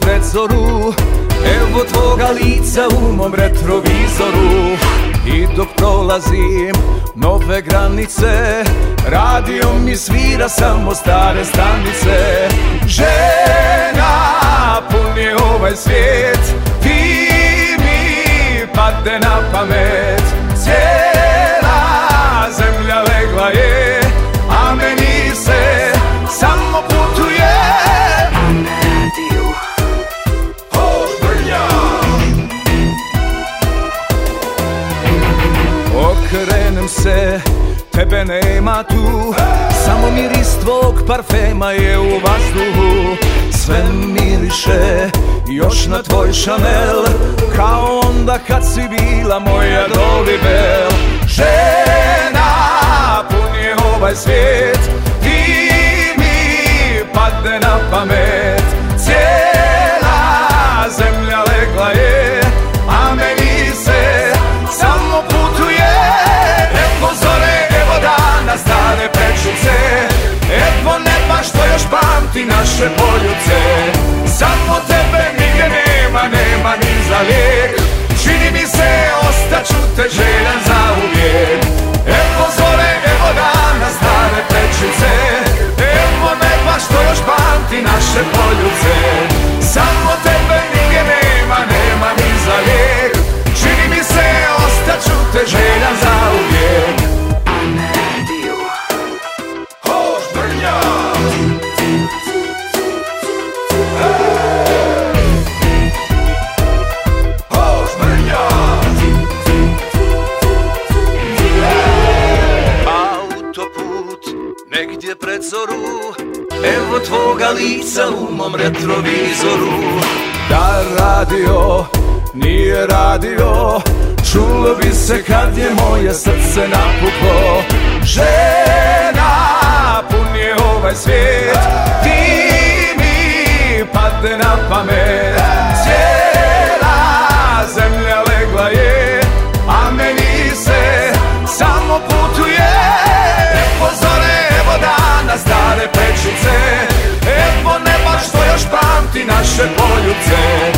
predzoru Evo tvoga lica u mom retrovizoru. I dok prolazim nove granice Radio mi svira samo stare stanice. Žena, pun je ovaj svijet Okrenem se, tebe nema tu. Samo miris tvog parfema je u vazduhu. Sve miriše, još na tvoj Chanel. Kao onda kad si bila moja Dolly Bell. Žena, pun je ovaj svijet Evo tvoga lica u mom retrovizoru. Da radio, nije radio Čulo bi se kad je moje srce napuklo. Žena, pun je ovaj svijet stare pečice